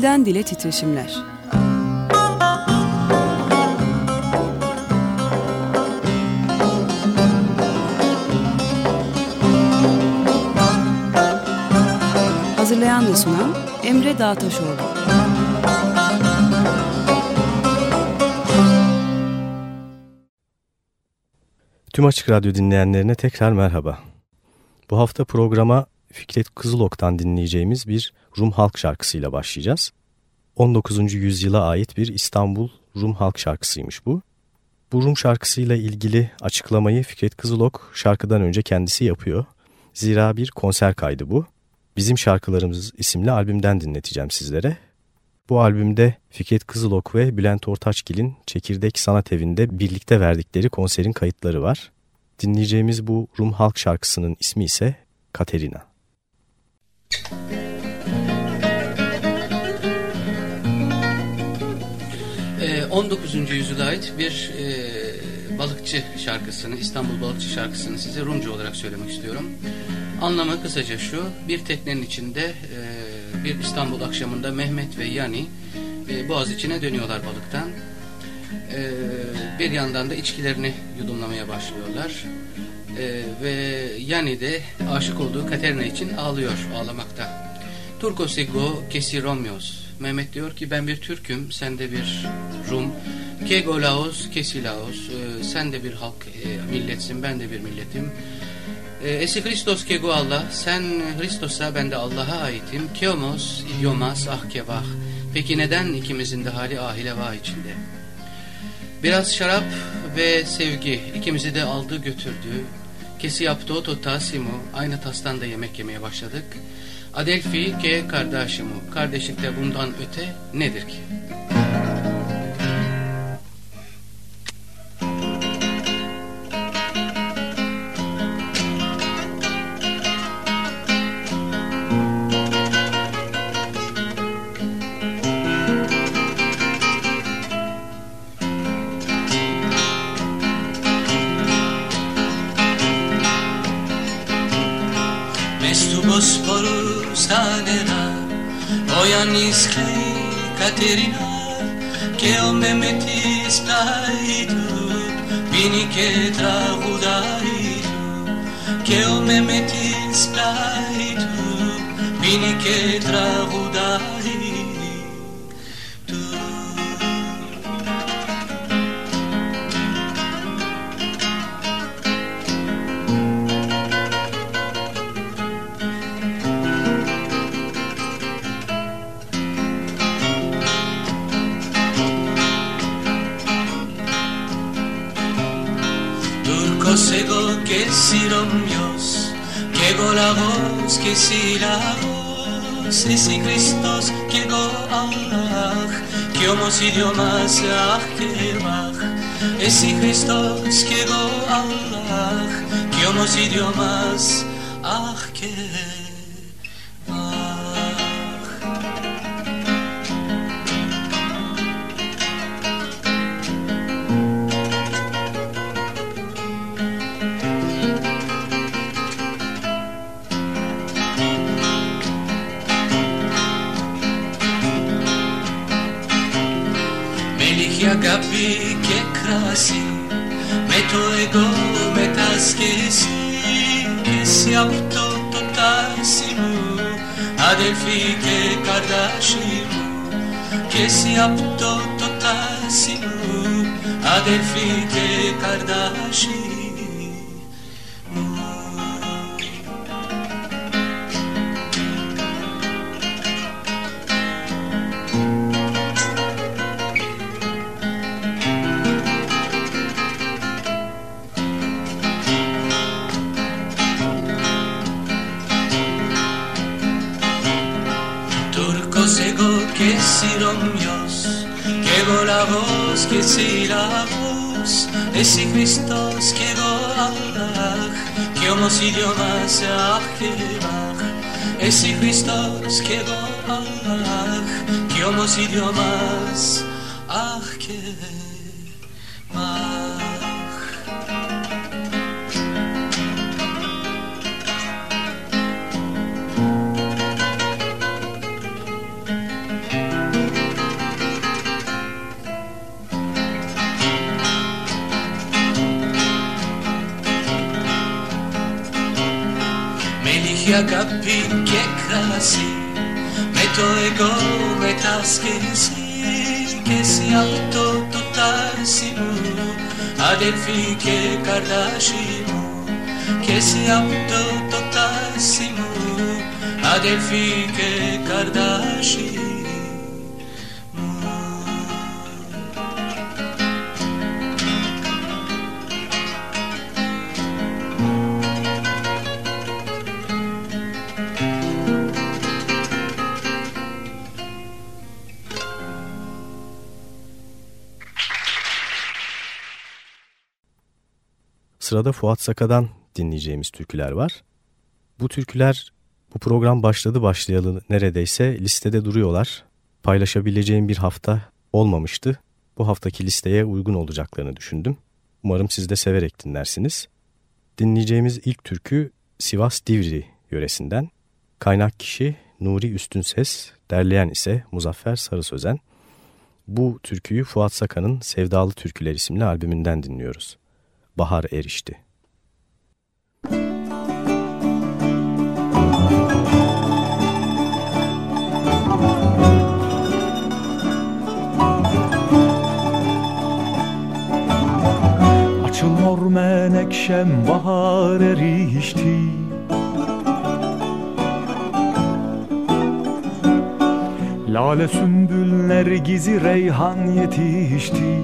Dilden Dile Titreşimler Hazırlayan ve sunan Emre Dağtaşoğlu Tüm Açık Radyo dinleyenlerine tekrar merhaba. Bu hafta programa Fikret Kızılok'tan dinleyeceğimiz bir Rum halk şarkısıyla başlayacağız. 19. yüzyıla ait bir İstanbul Rum halk şarkısıymış bu. Bu Rum şarkısıyla ilgili açıklamayı Fikret Kızılok şarkıdan önce kendisi yapıyor. Zira bir konser kaydı bu. Bizim Şarkılarımız isimli albümden dinleteceğim sizlere. Bu albümde Fikret Kızılok ve Bülent Ortaçgil'in Çekirdek Sanat Evi'nde birlikte verdikleri konserin kayıtları var. Dinleyeceğimiz bu Rum halk şarkısının ismi ise Katerina. 19. yüzyıla ait bir e, balıkçı şarkısını, İstanbul balıkçı şarkısını size Rumca olarak söylemek istiyorum. Anlamı kısaca şu, bir teknenin içinde e, bir İstanbul akşamında Mehmet ve Yani e, boğaz içine dönüyorlar balıktan. E, bir yandan da içkilerini yudumlamaya başlıyorlar. E, ve Yani de aşık olduğu Katerina için ağlıyor, ağlamakta. Turko sego kesiromyos Mehmet diyor ki ben bir Türk'üm, sen de bir Rum. Kego Laos, Kesi e, sen de bir halk e, milletsin, ben de bir milletim. E, Esi Christos Kego Allah, sen Christos'a, ben de Allah'a aitim. Keomos, idiomas, ah kevah. Peki neden ikimizin de hali ahile vah içinde? Biraz şarap ve sevgi ikimizi de aldı götürdü. Kesi yaptı o totasimu, aynı tastan da yemek yemeye başladık. Adelfi ke kardeşimu. Kardeşlikte bundan öte nedir ki? pietra rudari tu Turco sego que sirombios que golagos que silagos si si Cristos llegó a Allah, que homos idiomas se ajirmaj. Es si Cristos llegó a Allah, que homos idiomas se αδελφή και καρδάσι μου και εσύ απ' το, το τάσι μου. Αδελφή και καρδάσι sílabos Esi Hristos que Goalach Que homos idiomas Ajelach Esi Hristos que Goalach Que homos idiomas Ajelach αχ και έχει αγάπη και κρασί με το εγώ μετάσκηση και εσύ αυτό το τάσι μου αδελφή και καρδάσι μου και εσύ αυτό το τάσι μου αδελφή και καρδάσι Sırada Fuat Saka'dan dinleyeceğimiz türküler var. Bu türküler bu program başladı başlayalı neredeyse listede duruyorlar. Paylaşabileceğim bir hafta olmamıştı. Bu haftaki listeye uygun olacaklarını düşündüm. Umarım siz de severek dinlersiniz. Dinleyeceğimiz ilk türkü Sivas Divri yöresinden. Kaynak kişi Nuri Üstünses, derleyen ise Muzaffer Sarı Sözen. Bu türküyü Fuat Saka'nın Sevdalı Türküler isimli albümünden dinliyoruz bahar erişti. Açılmor menekşem bahar erişti Lale sümbüller gizi reyhan yetişti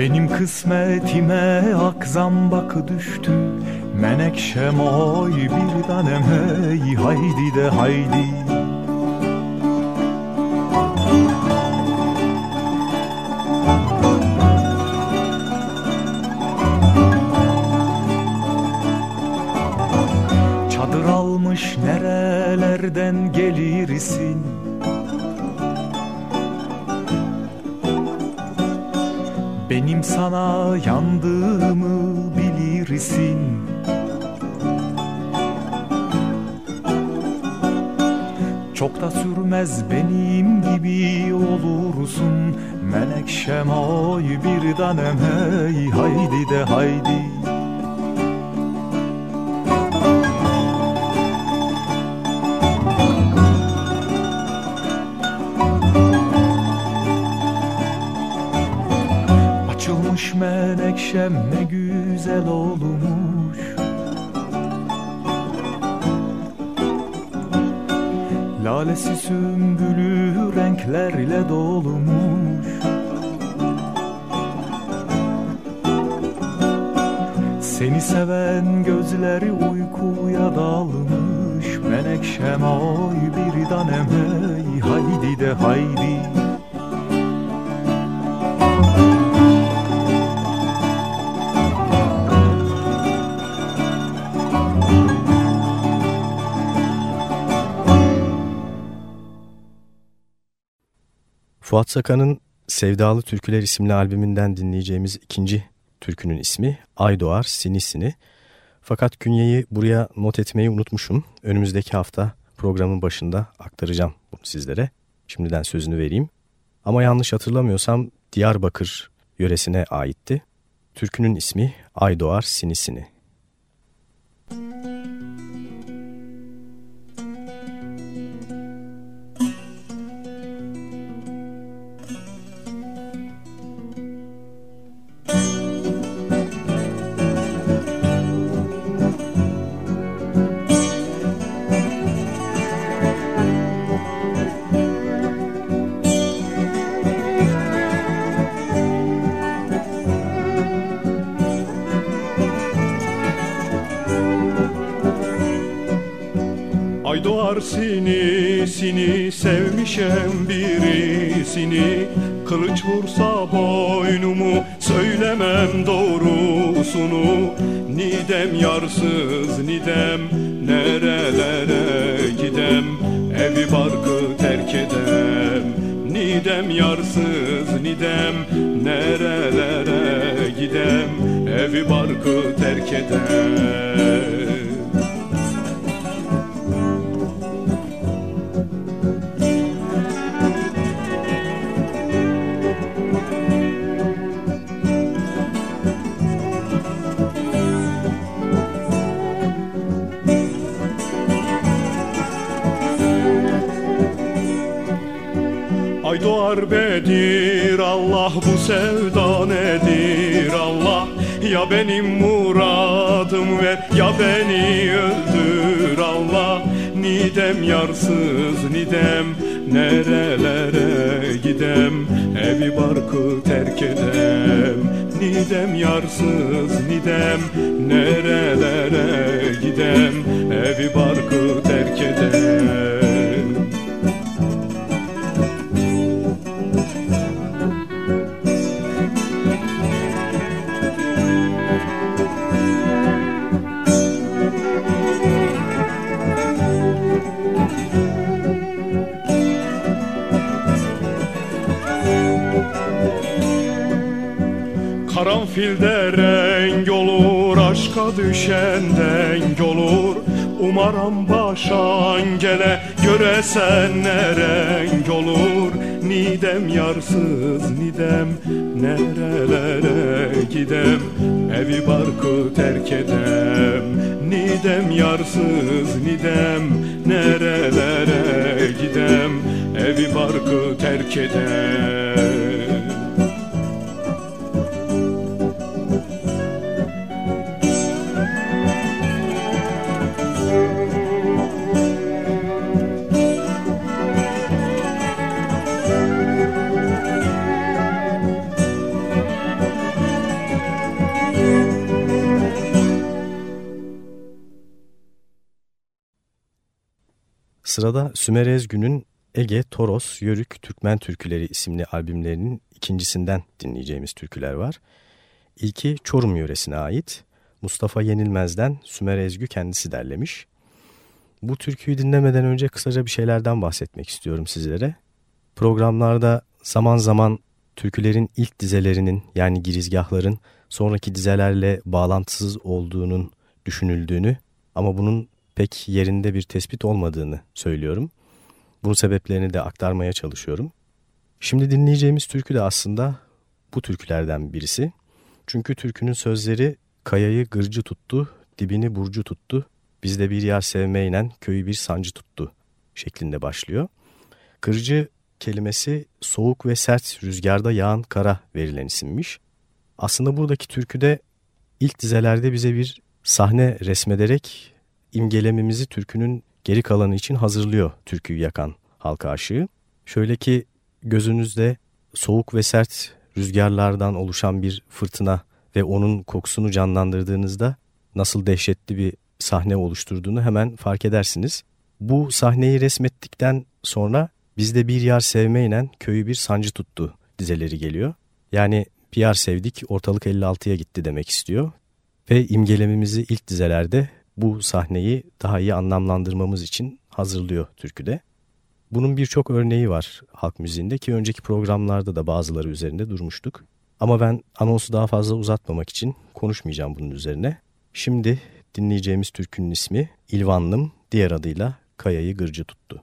Benim kısmetime ak zambak düştü. Menekşem oy bir tanem hey haydi de haydi Lalesi sümbülü renklerle dolmuş. Seni seven gözleri uykuya dalmış. Menekşem oy bir tanem hey haydi de haydi Fuat Sakan'ın Sevdalı Türküler isimli albümünden dinleyeceğimiz ikinci türkünün ismi Ay Doğar Sinisini. Fakat künyeyi buraya not etmeyi unutmuşum. Önümüzdeki hafta programın başında aktaracağım bunu sizlere. Şimdiden sözünü vereyim. Ama yanlış hatırlamıyorsam Diyarbakır yöresine aitti. Türkünün ismi Ay Doğar Sinisini. birisini sevmişem birisini. Kılıç vursa boynumu söylemem doğrusunu. Nidem yarsız nidem nerelere gidem? Evi barkı terk edem. Nidem yarsız nidem nerelere gidem? Evi barkı terk edem tövbedir Allah bu sevda nedir? Allah Ya benim muradım ver ya beni öldür. Allah Nidem yarsız nidem nerelere gidem? Evi barkı terk edem Nidem yarsız nidem nerelere gidem? Evi barkı terk edem Karanfilde renk olur, aşka düşen denk olur. Umarım başan gele göresen ne renk olur. Nidem yarsız nidem nerelere gidem? Evi barkı terk edem Nidem yarsız nidem nerelere gidem? Evi barkı terk edem Sırada Sümer Ezgün'ün Ege, Toros, Yörük, Türkmen Türküleri isimli albümlerinin ikincisinden dinleyeceğimiz türküler var. İlki Çorum yöresine ait. Mustafa Yenilmez'den Sümer Ezgü kendisi derlemiş. Bu türküyü dinlemeden önce kısaca bir şeylerden bahsetmek istiyorum sizlere. Programlarda zaman zaman türkülerin ilk dizelerinin yani girizgahların sonraki dizelerle bağlantısız olduğunun düşünüldüğünü ama bunun pek yerinde bir tespit olmadığını söylüyorum. Bunun sebeplerini de aktarmaya çalışıyorum. Şimdi dinleyeceğimiz türkü de aslında bu türkülerden birisi. Çünkü türkünün sözleri kayayı gırcı tuttu, dibini burcu tuttu, bizde bir yer sevmeyle köyü bir sancı tuttu şeklinde başlıyor. Kırcı kelimesi soğuk ve sert rüzgarda yağan kara verilen isimmiş. Aslında buradaki türküde ilk dizelerde bize bir sahne resmederek imgelememizi türkünün geri kalanı için hazırlıyor türküyü yakan halka aşığı. Şöyle ki gözünüzde soğuk ve sert rüzgarlardan oluşan bir fırtına ve onun kokusunu canlandırdığınızda nasıl dehşetli bir sahne oluşturduğunu hemen fark edersiniz. Bu sahneyi resmettikten sonra bizde bir yar sevmeyle köyü bir sancı tuttu dizeleri geliyor. Yani bir yar sevdik ortalık 56'ya gitti demek istiyor. Ve imgelememizi ilk dizelerde bu sahneyi daha iyi anlamlandırmamız için hazırlıyor türküde. Bunun birçok örneği var halk müziğinde ki önceki programlarda da bazıları üzerinde durmuştuk. Ama ben anonsu daha fazla uzatmamak için konuşmayacağım bunun üzerine. Şimdi dinleyeceğimiz türkünün ismi İlvanlım, diğer adıyla Kayayı Gırcı Tuttu.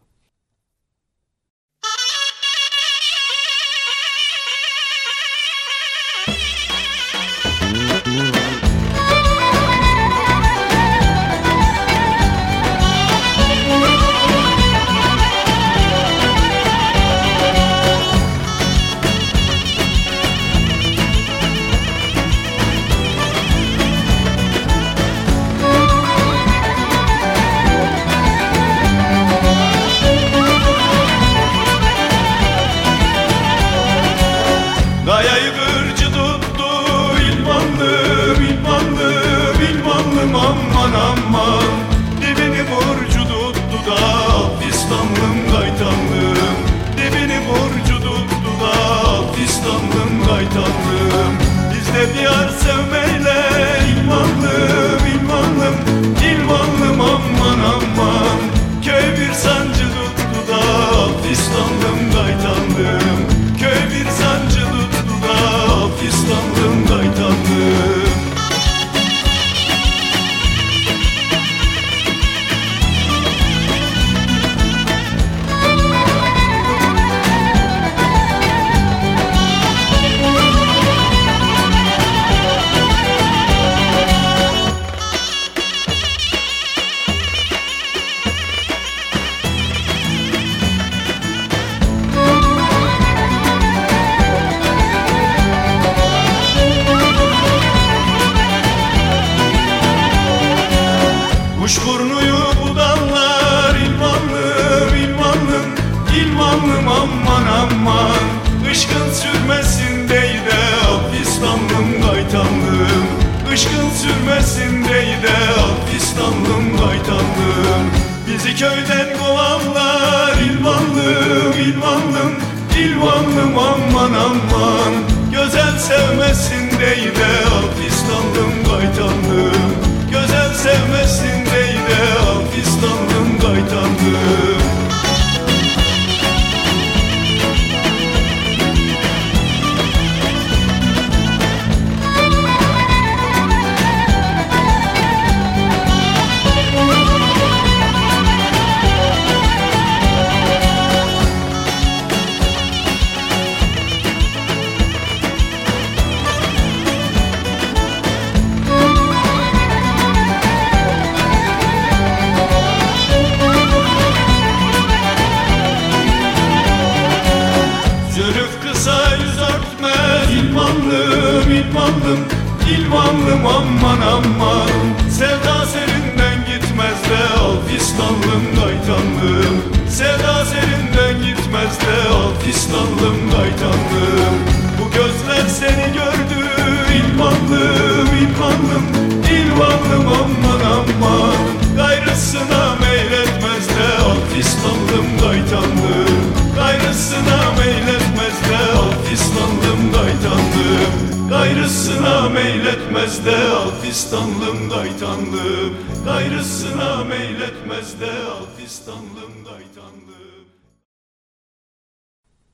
Meyletmez de Alpistanlım gaytanlım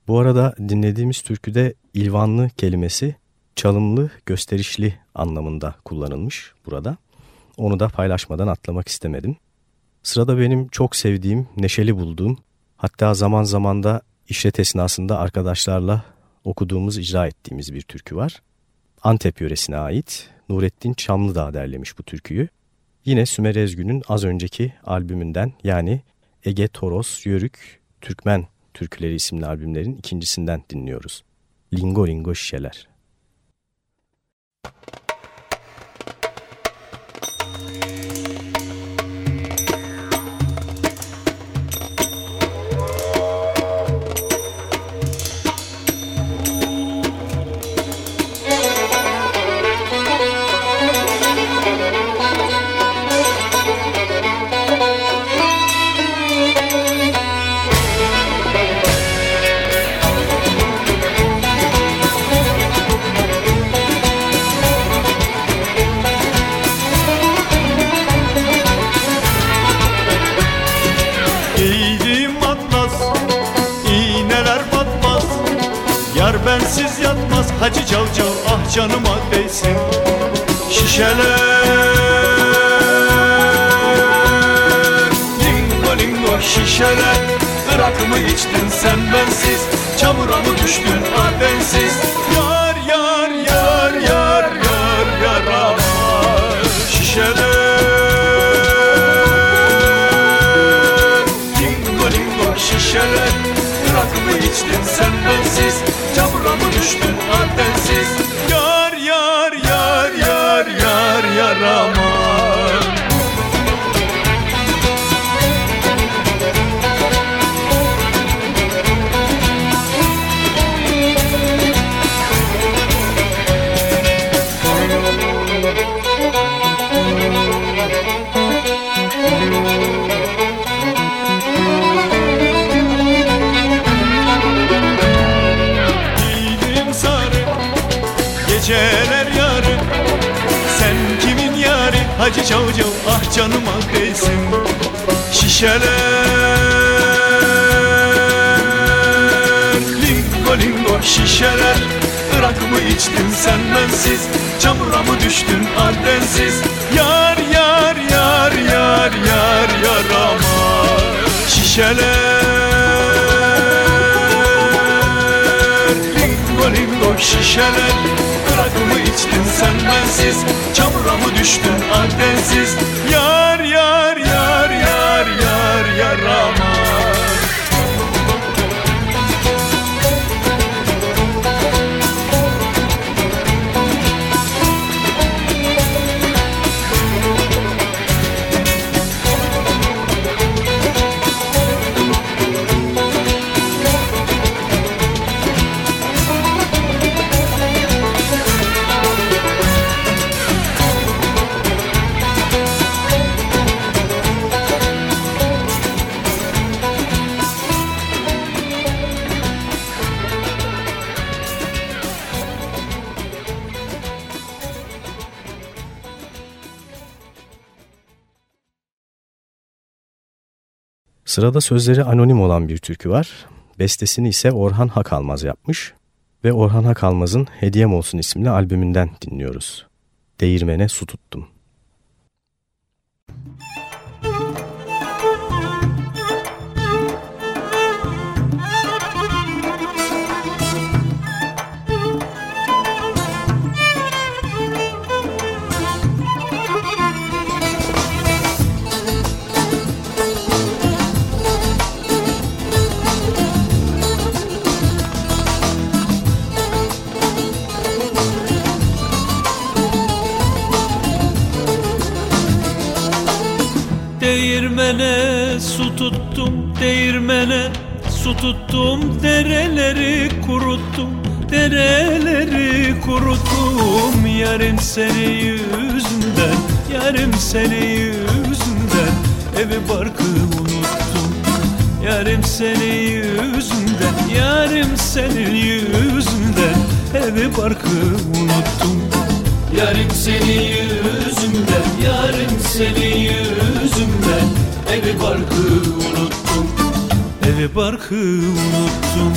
Bu arada dinlediğimiz türküde ilvanlı kelimesi çalımlı, gösterişli anlamında kullanılmış burada. Onu da paylaşmadan atlamak istemedim. Sırada benim çok sevdiğim, neşeli bulduğum, hatta zaman zaman da işlet esnasında arkadaşlarla okuduğumuz, icra ettiğimiz bir türkü var. Antep yöresine ait Nurettin Çamlıdağ derlemiş bu türküyü. Yine Sümer Ezgün'ün az önceki albümünden yani Ege Toros, Yörük, Türkmen Türküleri isimli albümlerin ikincisinden dinliyoruz. Lingo Lingo Şişeler. Hacı Cavcav ah canıma değsin Şişeler. Lingo lingo şişeler. Irak mı içtin sen bensiz? Çamura mı düştün ardensiz? Yar yar yar yar yar yarama Şişeler. Lingo lingo şişeler Irak mı içtin sen bensiz Çamura mı düştün ardensiz Yar yar yar yar yar yarama Sırada sözleri anonim olan bir türkü var. Bestesini ise Orhan Hakalmaz yapmış ve Orhan Hakalmaz'ın Hediyem Olsun isimli albümünden dinliyoruz. Değirmene su tuttum. Tuttum değirmene su tuttum dereleri kuruttum dereleri kuruttum. Yarım seni yüzünden yarım seni yüzünden evi barkı unuttum. Yarım seni yüzünden yarım senin yüzünden evi barkı unuttum. Yarım seni yüzümden, yarım seni yüzümden Evi barkı unuttum, evi barkı unuttum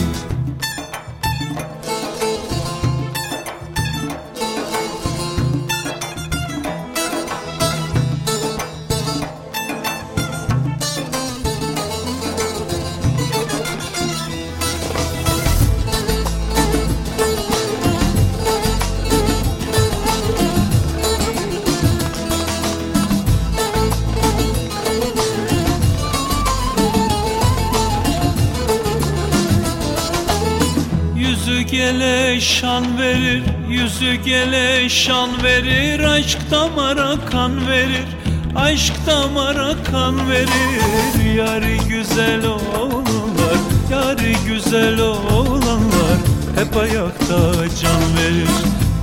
gele şan verir Aşk damara kan verir Aşk damara kan verir. Yarı güzel olanlar Yarı güzel olanlar Hep ayakta can verir.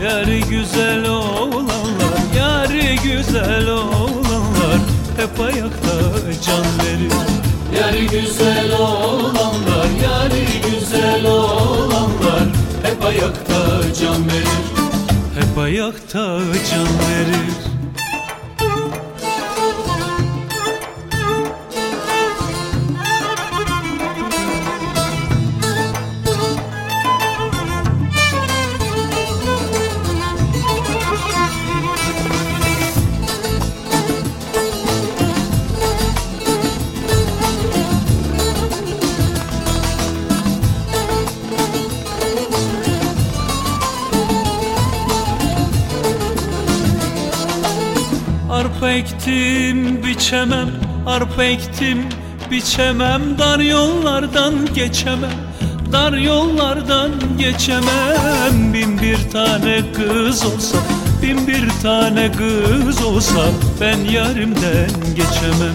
Yarı güzel olanlar Yarı güzel olanlar Hep ayakta can verir. Yarı güzel olanlar Yarı güzel olanlar hep ayakta can verir ayakta can verir ektim biçemem. Arpa ektim biçemem. Dar yollardan geçemem. Dar yollardan geçemem. Bin bir tane kız olsa Bin bir tane kız olsa Ben yarimden geçemem.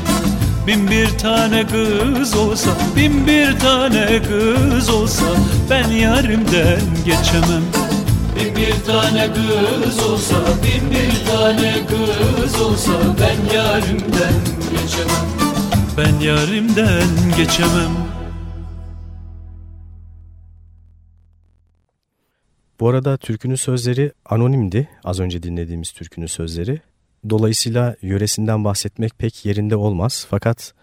Bin bir tane kız olsa Bin bir tane kız olsa Ben yarimden geçemem Bin bir tane kız olsa, bin bir tane kız olsa Ben yarimden geçemem Ben yarimden geçemem Bu arada türkünün sözleri anonimdi. Az önce dinlediğimiz türkünün sözleri. Dolayısıyla yöresinden bahsetmek pek yerinde olmaz. Fakat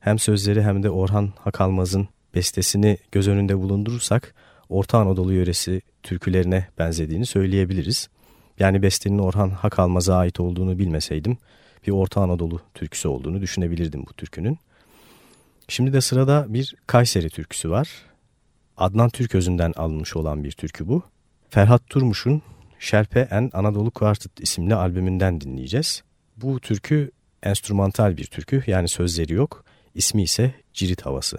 hem sözleri hem de Orhan Hakalmaz'ın bestesini göz önünde bulundurursak Orta Anadolu yöresi türkülerine benzediğini söyleyebiliriz. Yani bestenin Orhan Hakalmaz'a ait olduğunu bilmeseydim bir Orta Anadolu türküsü olduğunu düşünebilirdim bu türkünün. Şimdi de sırada bir Kayseri türküsü var. Adnan Türközü'nden alınmış olan bir türkü bu. Ferhat Turmuş'un Şerpe en Anadolu Quartet isimli albümünden dinleyeceğiz. Bu türkü enstrümantal bir türkü yani sözleri yok. İsmi ise Cirit Havası.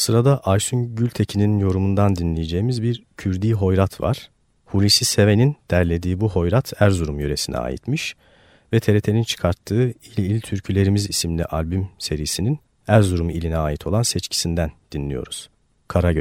Sırada Aysun Gültekin'in yorumundan dinleyeceğimiz bir Kürdi hoyrat var. Hulusi Seven'in derlediği bu hoyrat Erzurum yöresine aitmiş ve TRT'nin çıkarttığı İl İl Türkülerimiz isimli albüm serisinin Erzurum iline ait olan seçkisinden dinliyoruz. Kara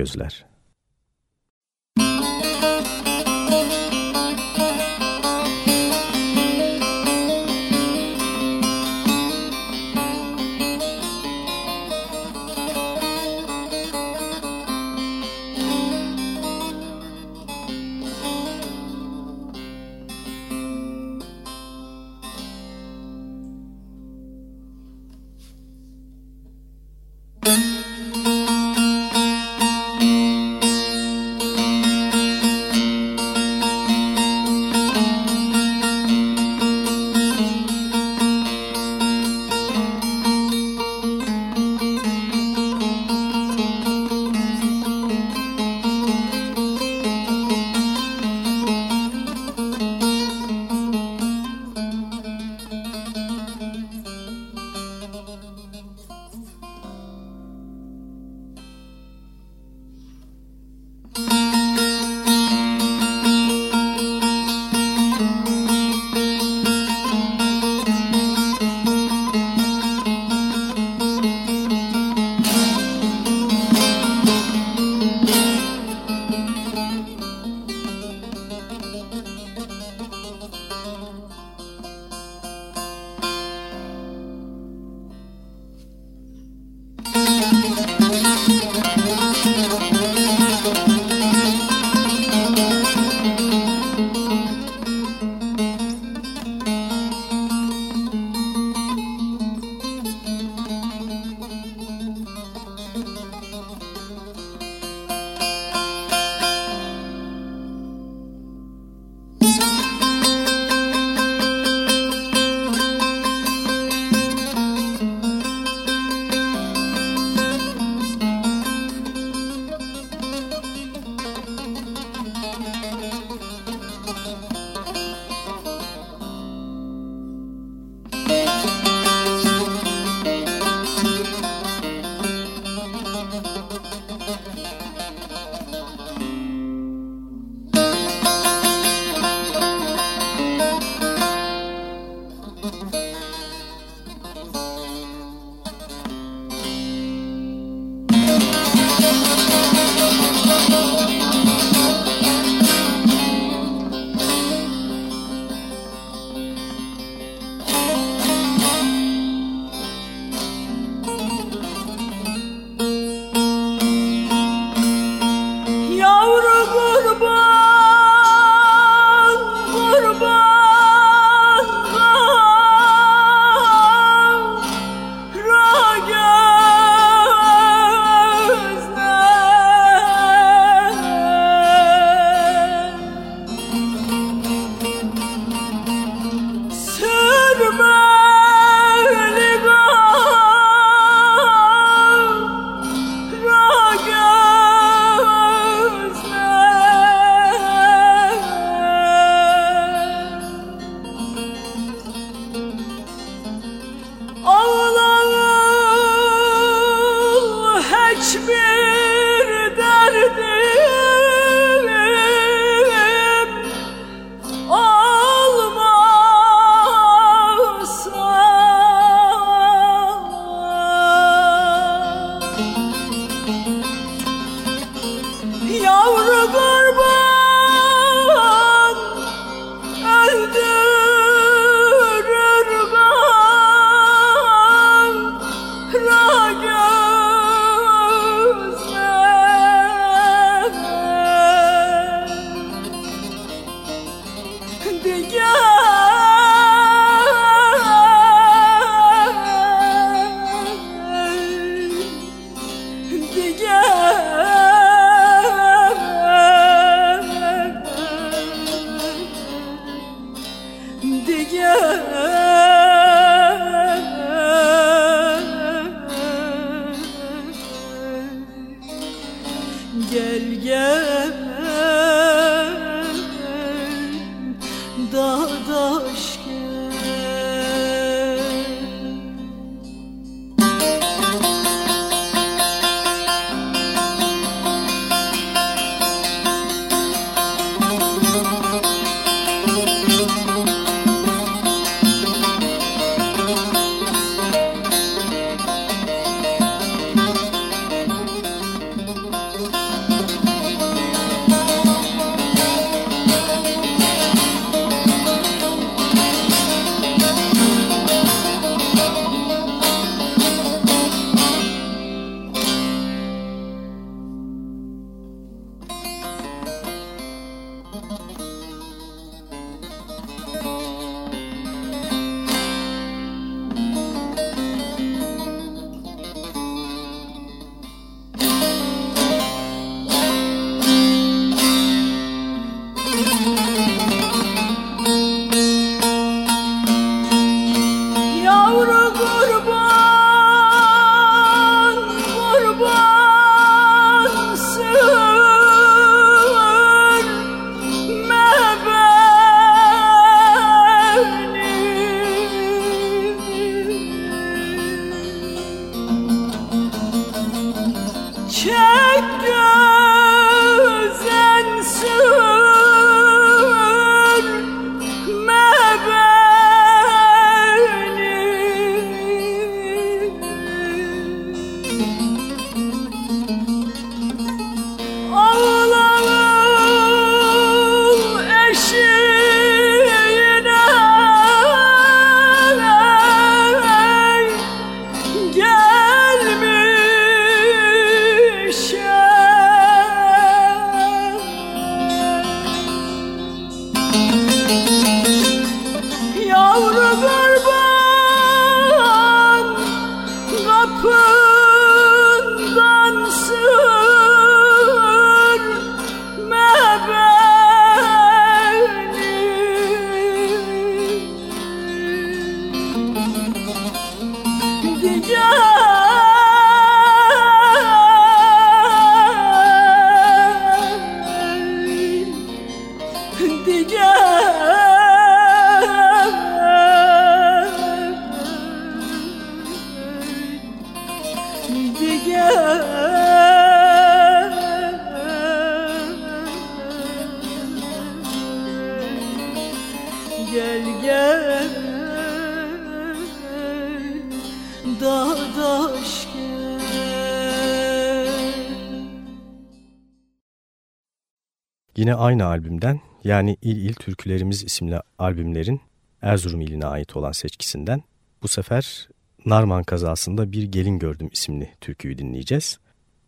Yine aynı albümden yani İl İl Türkülerimiz isimli albümlerin Erzurum iline ait olan seçkisinden bu sefer Narman kazasında bir gelin gördüm isimli türküyü dinleyeceğiz.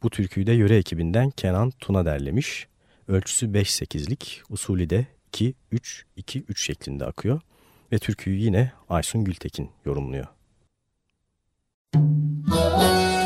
Bu türküyü de yöre ekibinden Kenan Tuna derlemiş. Ölçüsü 5-8'lik, usulü de 2-3-2-3 şeklinde akıyor ve türküyü yine Aysun Gültekin yorumluyor. Müzik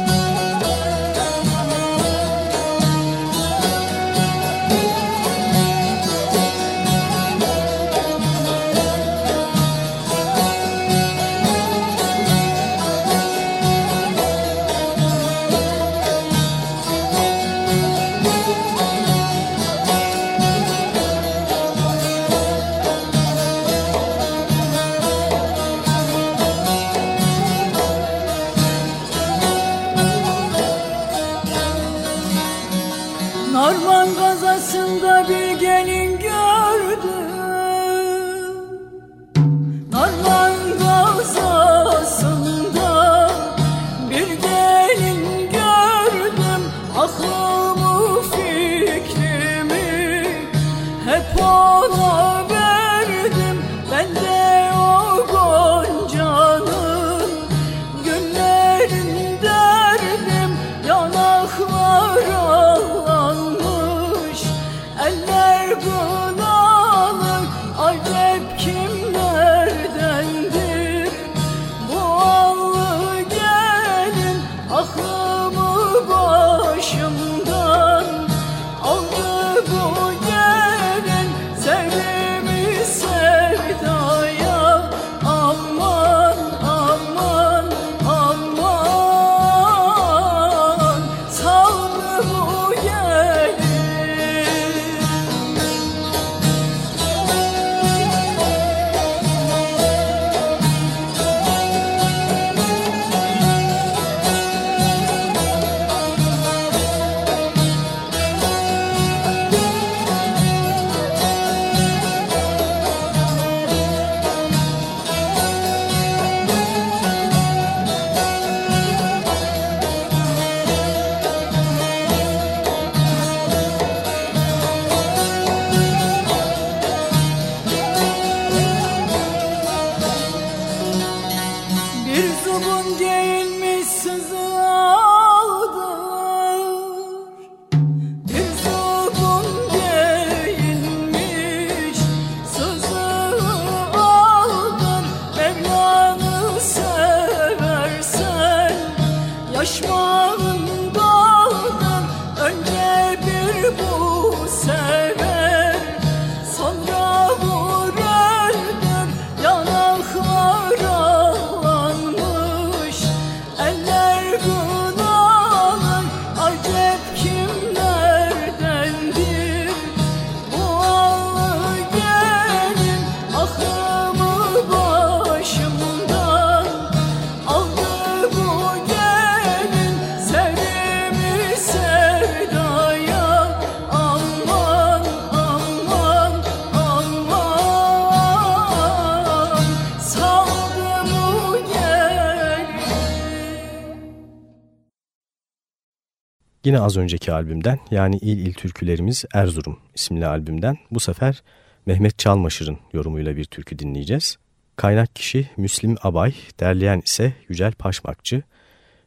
Yine az önceki albümden yani İl İl Türkülerimiz Erzurum isimli albümden bu sefer Mehmet Çalmaşır'ın yorumuyla bir türkü dinleyeceğiz. Kaynak kişi Müslim Abay, derleyen ise Yücel Paşmakçı.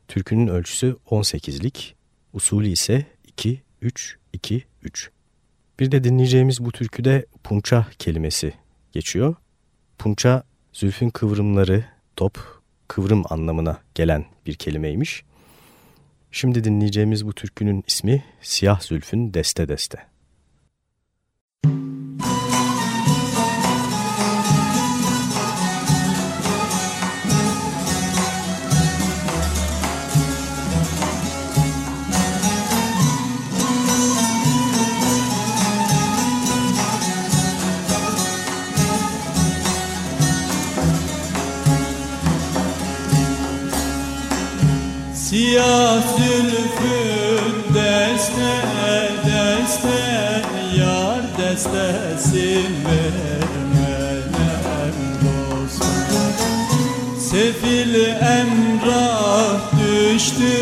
Türkünün ölçüsü 18'lik, usulü ise 2-3-2-3. Bir de dinleyeceğimiz bu türküde punça kelimesi geçiyor. Punça Zülfün kıvrımları, top, kıvrım anlamına gelen bir kelimeymiş. Şimdi dinleyeceğimiz bu türkünün ismi Siyah Zülfün Deste Deste. Siyah zülfün deste deste Yar destesin vermenem dostum. Sefil emrah düştü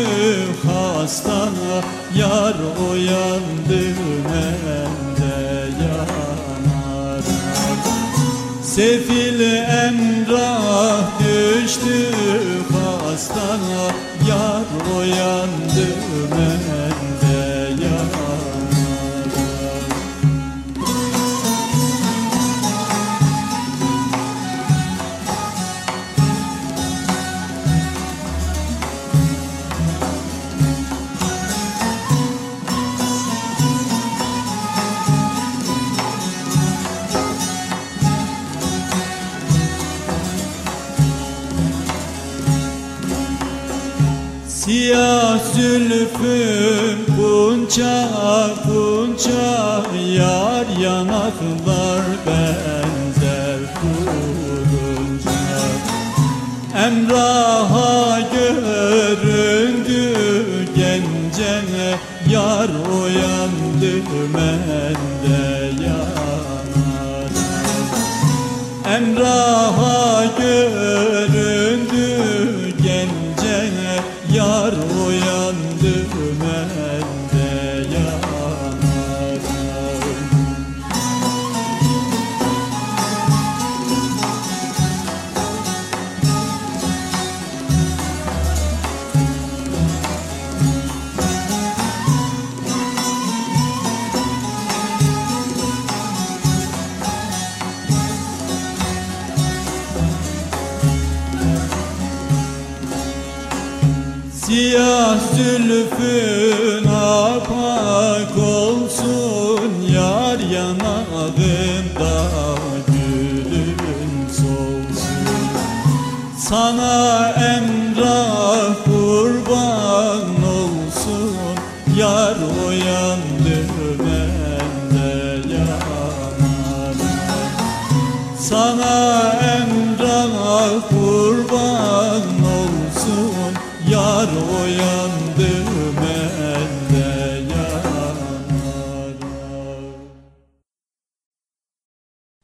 hastana Yar uyandı mende yanar. Sefil emrah düştü hastana Yar uyandı Siyah zülfün punça punça Yar yanaklar Sana emrah kurban olsun. Yar uyandı bende yanar. Sana emrah kurban olsun. Yar uyandı bende yanar.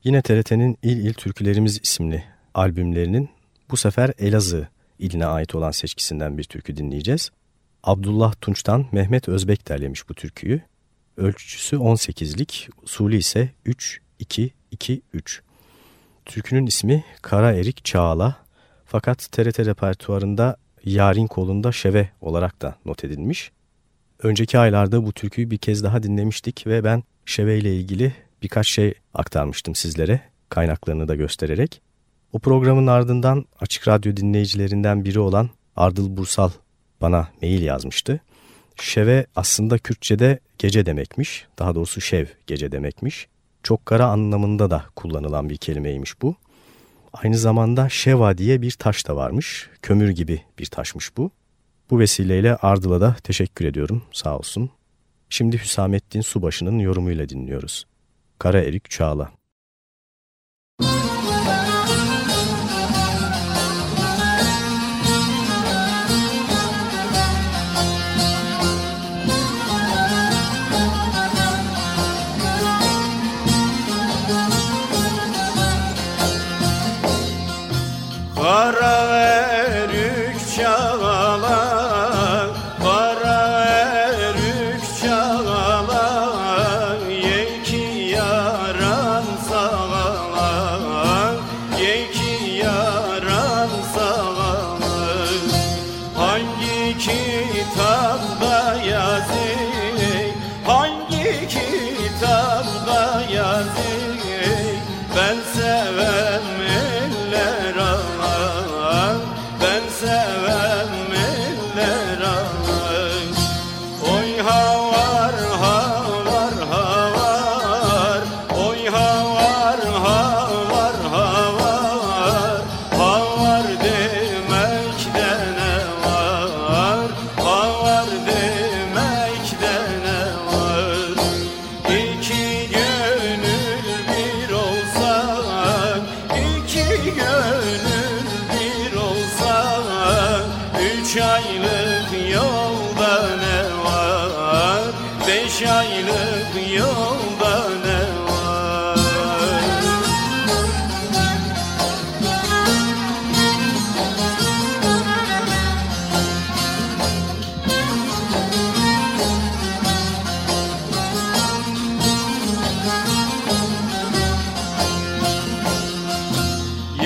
Yine TRT'nin İl İl Türkülerimiz isimli albümlerinin bu sefer Elazığ iline ait olan seçkisinden bir türkü dinleyeceğiz. Abdullah Tunç'tan Mehmet Özbek derlemiş bu türküyü. Ölçüsü 18'lik, usulü ise 3-2-2-3. Türkünün ismi Kara Erik Çağla fakat TRT repertuarında Yarin kolunda şeve olarak da not edilmiş. Önceki aylarda bu türküyü bir kez daha dinlemiştik ve ben şeve ile ilgili birkaç şey aktarmıştım sizlere kaynaklarını da göstererek. O programın ardından Açık Radyo dinleyicilerinden biri olan Ardıl Bursal bana mail yazmıştı. Şeve aslında Kürtçe'de gece demekmiş. Daha doğrusu şev gece demekmiş. Çok kara anlamında da kullanılan bir kelimeymiş bu. Aynı zamanda şeva diye bir taş da varmış. Kömür gibi bir taşmış bu. Bu vesileyle Ardıl'a da teşekkür ediyorum sağ olsun. Şimdi Hüsamettin Subaşı'nın yorumuyla dinliyoruz. Kara Erik Çağla.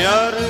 mirar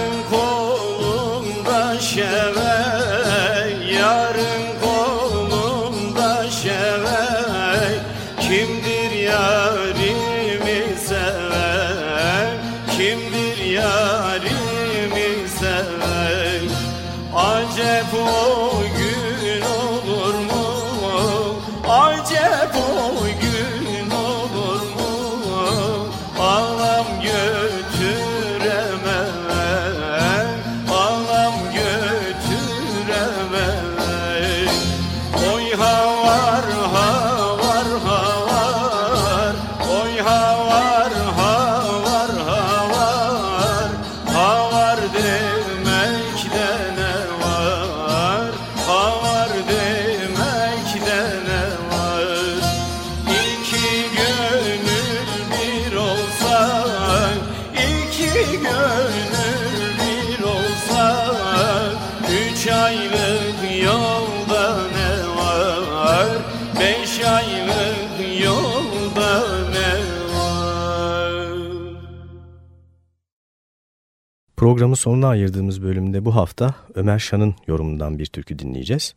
Programın sonuna ayırdığımız bölümde bu hafta Ömer Şan'ın yorumundan bir türkü dinleyeceğiz.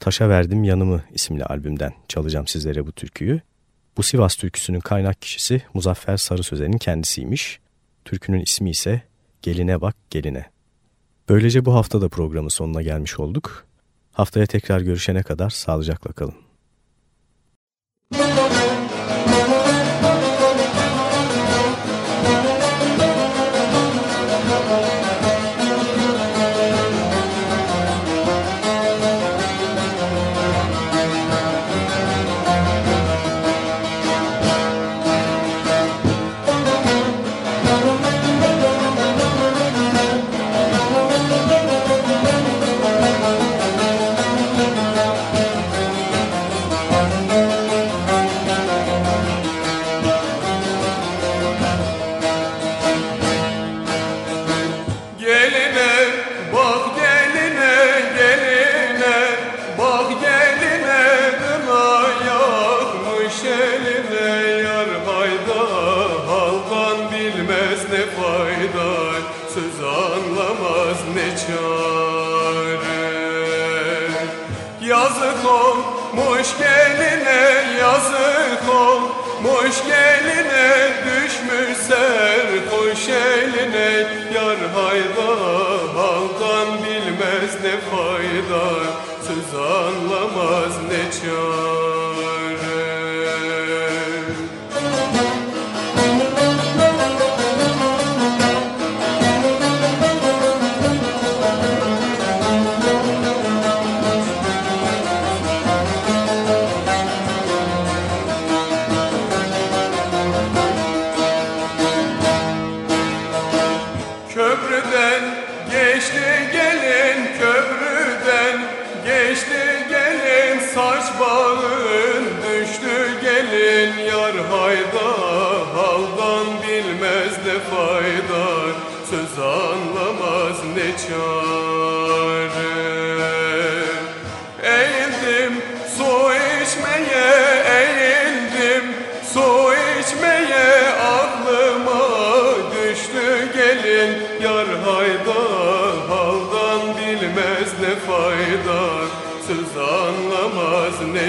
Taşa Verdim Yanımı isimli albümden çalacağım sizlere bu türküyü. Bu Sivas türküsünün kaynak kişisi Muzaffer Sarı Sözen'in kendisiymiş. Türkünün ismi ise Geline Bak Geline. Böylece bu hafta da programın sonuna gelmiş olduk. Haftaya tekrar görüşene kadar sağlıcakla kalın. Müzik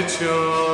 życia.